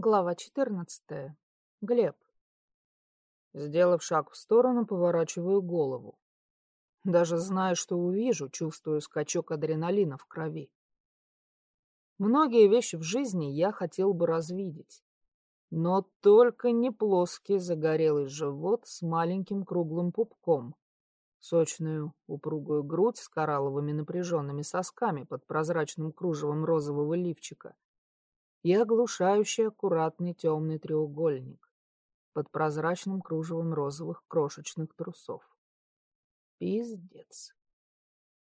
Глава 14. Глеб. Сделав шаг в сторону, поворачиваю голову. Даже зная, что увижу, чувствую скачок адреналина в крови. Многие вещи в жизни я хотел бы развидеть. Но только не плоский загорелый живот с маленьким круглым пупком, сочную упругую грудь с коралловыми напряженными сосками под прозрачным кружевом розового лифчика — и оглушающий аккуратный темный треугольник под прозрачным кружевом розовых крошечных трусов. Пиздец.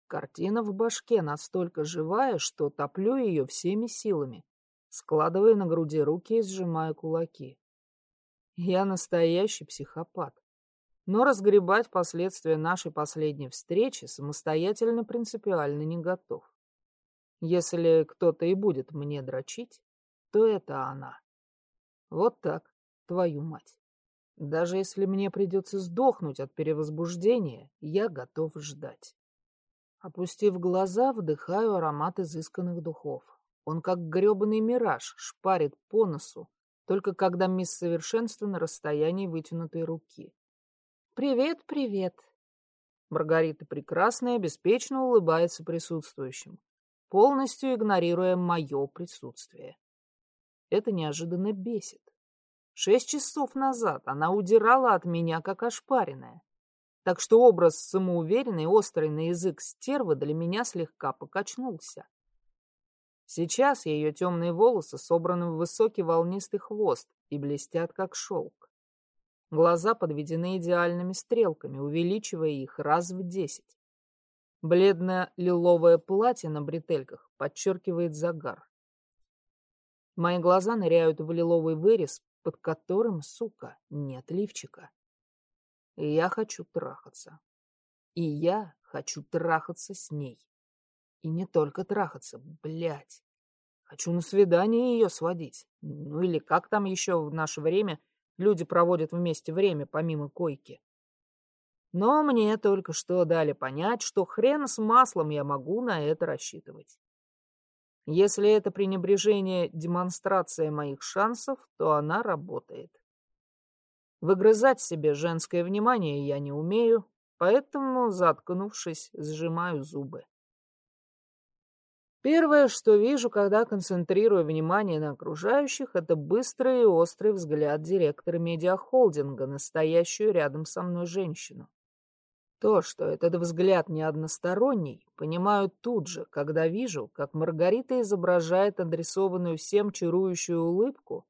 Картина в башке настолько живая, что топлю ее всеми силами, складывая на груди руки и сжимая кулаки. Я настоящий психопат. Но разгребать последствия нашей последней встречи самостоятельно принципиально не готов. Если кто-то и будет мне дрочить, то это она. Вот так, твою мать. Даже если мне придется сдохнуть от перевозбуждения, я готов ждать. Опустив глаза, вдыхаю аромат изысканных духов. Он как гребаный мираж, шпарит по носу, только когда мисс совершенства на расстоянии вытянутой руки. «Привет, привет!» Маргарита прекрасная беспечно улыбается присутствующим, полностью игнорируя мое присутствие. Это неожиданно бесит. Шесть часов назад она удирала от меня, как ошпаренная. Так что образ самоуверенной, острый на язык стервы для меня слегка покачнулся. Сейчас ее темные волосы собраны в высокий волнистый хвост и блестят, как шелк. Глаза подведены идеальными стрелками, увеличивая их раз в десять. Бледное лиловое платье на бретельках подчеркивает загар. Мои глаза ныряют в лиловый вырез, под которым, сука, нет лифчика. И я хочу трахаться. И я хочу трахаться с ней. И не только трахаться, блядь. Хочу на свидание ее сводить. Ну или как там еще в наше время люди проводят вместе время, помимо койки. Но мне только что дали понять, что хрен с маслом я могу на это рассчитывать. Если это пренебрежение демонстрация моих шансов, то она работает. Выгрызать себе женское внимание я не умею, поэтому, заткнувшись, сжимаю зубы. Первое, что вижу, когда концентрирую внимание на окружающих, это быстрый и острый взгляд директора медиахолдинга, настоящую рядом со мной женщину. То, что этот взгляд не односторонний, понимаю тут же, когда вижу, как Маргарита изображает адресованную всем чарующую улыбку,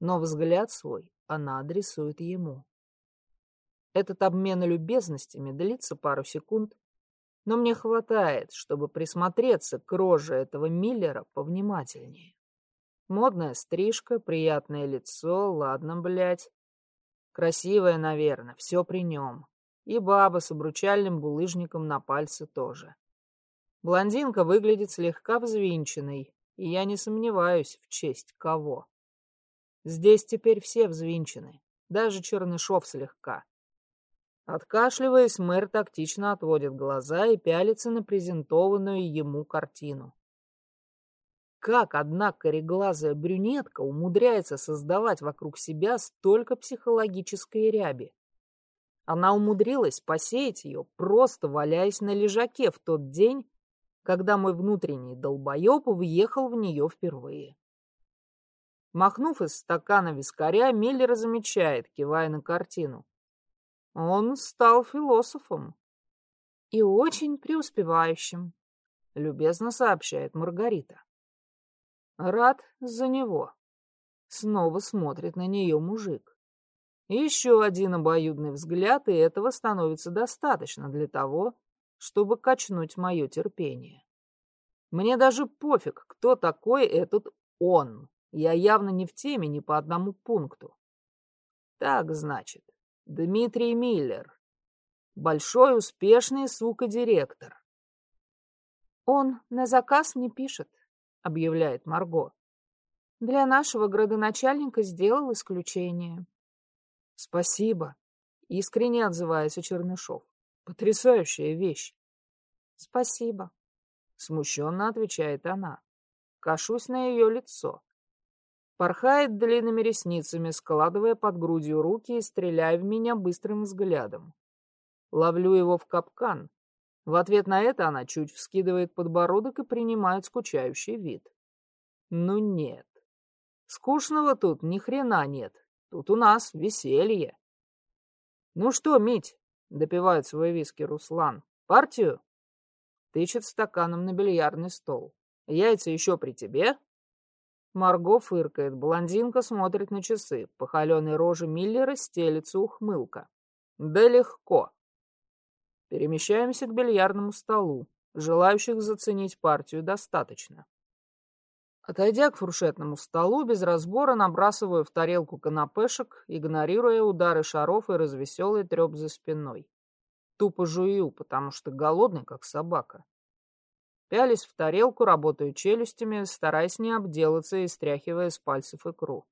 но взгляд свой она адресует ему. Этот обмен любезностями длится пару секунд, но мне хватает, чтобы присмотреться к роже этого Миллера повнимательнее. Модная стрижка, приятное лицо, ладно, блядь. Красивое, наверное, все при нем. И баба с обручальным булыжником на пальце тоже. Блондинка выглядит слегка взвинченной, и я не сомневаюсь, в честь кого. Здесь теперь все взвинчены, даже Чернышов слегка. Откашливаясь, мэр тактично отводит глаза и пялится на презентованную ему картину. Как одна кореглазая брюнетка умудряется создавать вокруг себя столько психологической ряби? Она умудрилась посеять ее, просто валяясь на лежаке в тот день, когда мой внутренний долбоеб въехал в нее впервые. Махнув из стакана вискаря, Миллер замечает, кивая на картину. Он стал философом. И очень преуспевающим, любезно сообщает Маргарита. Рад за него. Снова смотрит на нее мужик. Еще один обоюдный взгляд, и этого становится достаточно для того, чтобы качнуть мое терпение. Мне даже пофиг, кто такой этот он. Я явно не в теме ни по одному пункту. Так, значит, Дмитрий Миллер. Большой, успешный, сука, директор. Он на заказ не пишет, объявляет Марго. Для нашего градоначальника сделал исключение. Спасибо. Искренне отзывается Чернышов. Потрясающая вещь. Спасибо. Смущенно отвечает она. Кашусь на ее лицо. Порхает длинными ресницами, складывая под грудью руки и стреляя в меня быстрым взглядом. Ловлю его в капкан. В ответ на это она чуть вскидывает подбородок и принимает скучающий вид. Ну нет. Скучного тут ни хрена нет. Тут у нас веселье. Ну что, Мить, допивает свой виски Руслан. Партию? Тычет стаканом на бильярдный стол. Яйца еще при тебе? Марго фыркает, блондинка смотрит на часы. По холеной роже Миллера стелится ухмылка. Да легко. Перемещаемся к бильярдному столу. Желающих заценить партию достаточно. Отойдя к фуршетному столу, без разбора набрасываю в тарелку канапешек, игнорируя удары шаров и развеселый треп за спиной. Тупо жую, потому что голодный, как собака. Пялись в тарелку, работаю челюстями, стараясь не обделаться и стряхивая с пальцев икру.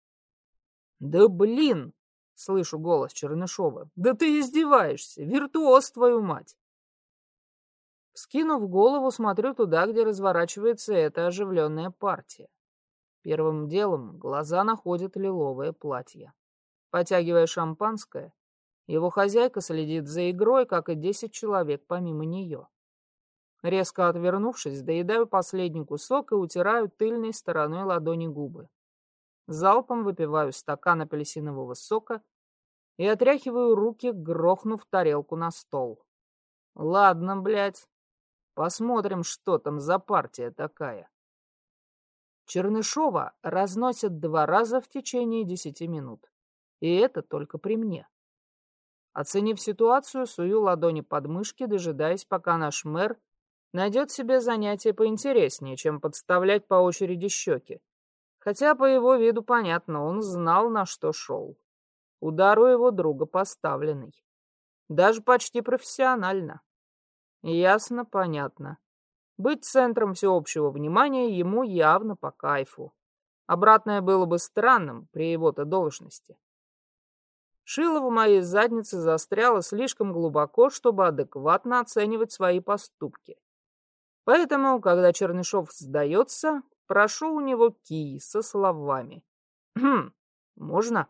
«Да блин!» — слышу голос Чернышова. «Да ты издеваешься! Виртуоз, твою мать!» Скинув голову, смотрю туда, где разворачивается эта оживленная партия. Первым делом глаза находят лиловое платье. Потягивая шампанское, его хозяйка следит за игрой, как и десять человек помимо нее. Резко отвернувшись, доедаю последний кусок и утираю тыльной стороной ладони губы. Залпом выпиваю стакан апельсинового сока и отряхиваю руки, грохнув тарелку на стол. Ладно, блядь. Посмотрим, что там за партия такая. Чернышова разносят два раза в течение десяти минут. И это только при мне. Оценив ситуацию, сую ладони под мышки, дожидаясь, пока наш мэр найдет себе занятие поинтереснее, чем подставлять по очереди щеки. Хотя по его виду понятно, он знал, на что шел. Удар у его друга поставленный. Даже почти профессионально. Ясно, понятно. Быть центром всеобщего внимания ему явно по кайфу. Обратное было бы странным при его-то должности. Шило в моей заднице застряло слишком глубоко, чтобы адекватно оценивать свои поступки. Поэтому, когда Чернышов сдается, прошу у него кий со словами. «Хм, можно?»